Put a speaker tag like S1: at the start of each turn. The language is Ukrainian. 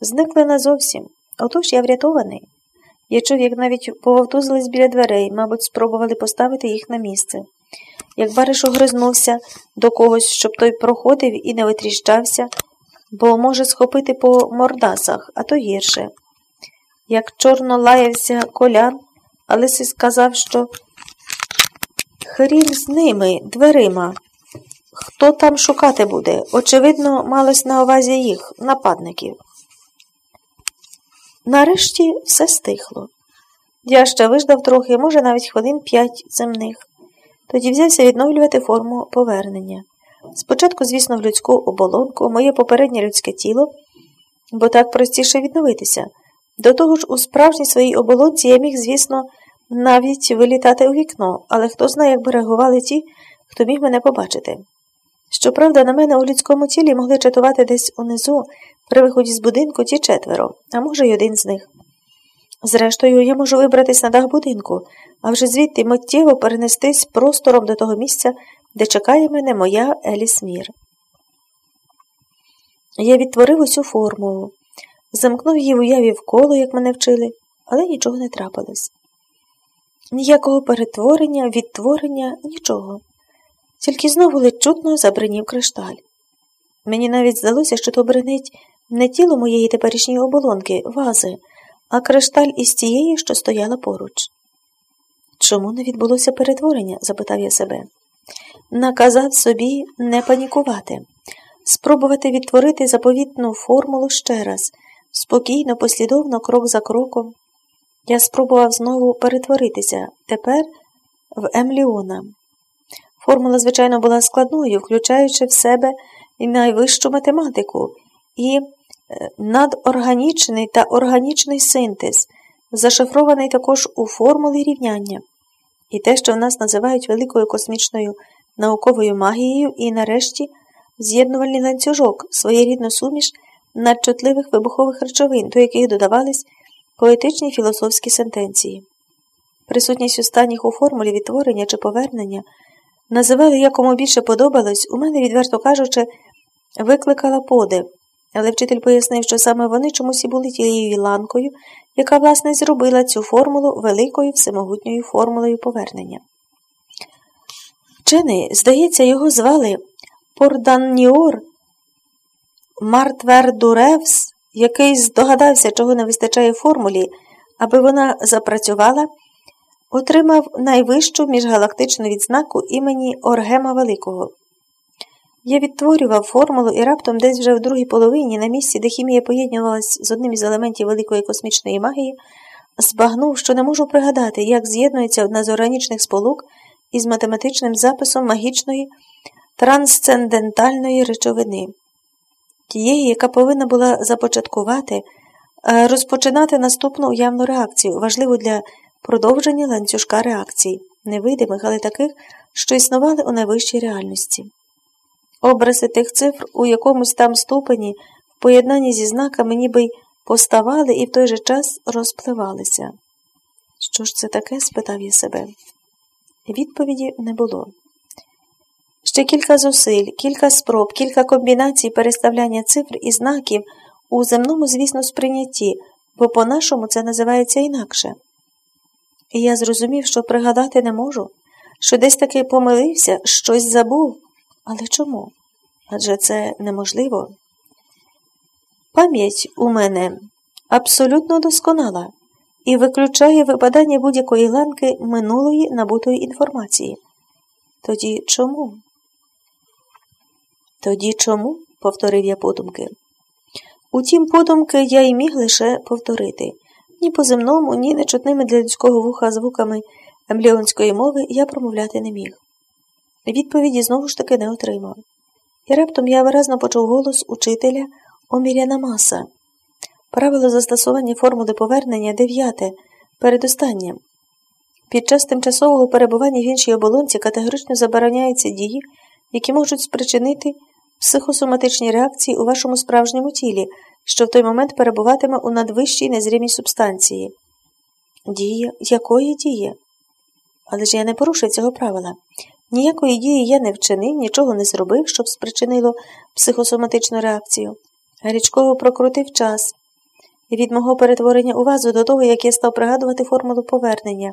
S1: Зникли назовсім. Отож я врятований. Я чув, як навіть пововтузились біля дверей, мабуть, спробували поставити їх на місце. Як бариш огризнувся до когось, щоб той проходив і не витріщався, бо може схопити по мордасах, а то гірше. Як чорно лаявся колян, си сказав, що хрін з ними, дверима. Хто там шукати буде? Очевидно, малось на увазі їх, нападників. Нарешті все стихло. Я ще виждав трохи, може, навіть хвилин п'ять земних. Тоді взявся відновлювати форму повернення. Спочатку, звісно, в людську оболонку, моє попереднє людське тіло, бо так простіше відновитися. До того ж, у справжній своїй оболонці я міг, звісно, навіть вилітати у вікно, але хто знає, як би реагували ті, хто міг мене побачити. Щоправда, на мене у людському тілі могли чатувати десь унизу, при виході з будинку ті четверо, а може й один з них. Зрештою, я можу вибратись на дах будинку, а вже звідти миттєво перенестись простором до того місця, де чекає мене моя Еліс Мір. Я відтворив усю формулу, замкнув її в уяві в коло, як мене вчили, але нічого не трапилось. Ніякого перетворення, відтворення, нічого. Тільки знову ледь чутно забринів кришталь. Мені навіть здалося, що то бренить не тіло моєї теперішньої оболонки, вази, а кришталь із тієї, що стояла поруч. Чому не відбулося перетворення? запитав я себе. Наказав собі не панікувати, спробувати відтворити заповітну формулу ще раз, спокійно, послідовно, крок за кроком. Я спробував знову перетворитися тепер в Емліона. Формула, звичайно, була складною, включаючи в себе і найвищу математику, і надорганічний та органічний синтез, зашифрований також у формулі рівняння, і те, що в нас називають великою космічною науковою магією, і, нарешті, з'єднувальний ланцюжок, своєрідну суміш надчутливих вибухових речовин, до яких додавались поетичні філософські сентенції. Присутність останніх у формулі відтворення чи повернення називали якому більше подобалось, у мене, відверто кажучи, викликала подив, але вчитель пояснив, що саме вони чомусь і були тією ланкою, яка, власне, зробила цю формулу великою всемогутньою формулою повернення. Вчений, здається, його звали Порданніор Мартвердуревс, який здогадався, чого не вистачає формулі, аби вона запрацювала, отримав найвищу міжгалактичну відзнаку імені Оргема Великого. Я відтворював формулу і раптом десь вже в другій половині, на місці, де хімія поєднувалась з одним із елементів великої космічної магії, збагнув, що не можу пригадати, як з'єднується одна з органічних сполук із математичним записом магічної трансцендентальної речовини, тієї, яка повинна була започаткувати, розпочинати наступну уявну реакцію, важливу для продовження ланцюжка реакцій, невидимих, але таких, що існували у найвищій реальності. Образи тих цифр у якомусь там ступені в поєднанні зі знаками ніби й поставали і в той же час розпливалися. Що ж це таке? спитав я себе. Відповіді не було. Ще кілька зусиль, кілька спроб, кілька комбінацій переставляння цифр і знаків у земному, звісно, сприйнятті, бо по-нашому це називається інакше. І я зрозумів, що пригадати не можу, що десь таки помилився, щось забув. Але чому? Адже це неможливо. Пам'ять у мене абсолютно досконала і виключає випадання будь-якої ланки минулої набутої інформації. Тоді чому? Тоді чому? повторив я подумки. Утім, подумки я й міг лише повторити. Ні по земному, ні нечутними для людського вуха звуками ембліонської мови я промовляти не міг. Відповіді знову ж таки не отримав. І раптом я виразно почув голос учителя Оміряна Маса. Правило застосування формули повернення дев'яте, передостаннє. Під час тимчасового перебування в іншій оболонці категорично забороняються дії, які можуть спричинити психосоматичні реакції у вашому справжньому тілі, що в той момент перебуватиме у надвищій незрімій субстанції. Дія якої дії? Але ж я не порушив цього правила. Ніякої дії я не вчинив, нічого не зробив, щоб спричинило психосоматичну реакцію. Гарячково прокрутив час, від мого перетворення у вазу до того, як я став пригадувати формулу повернення.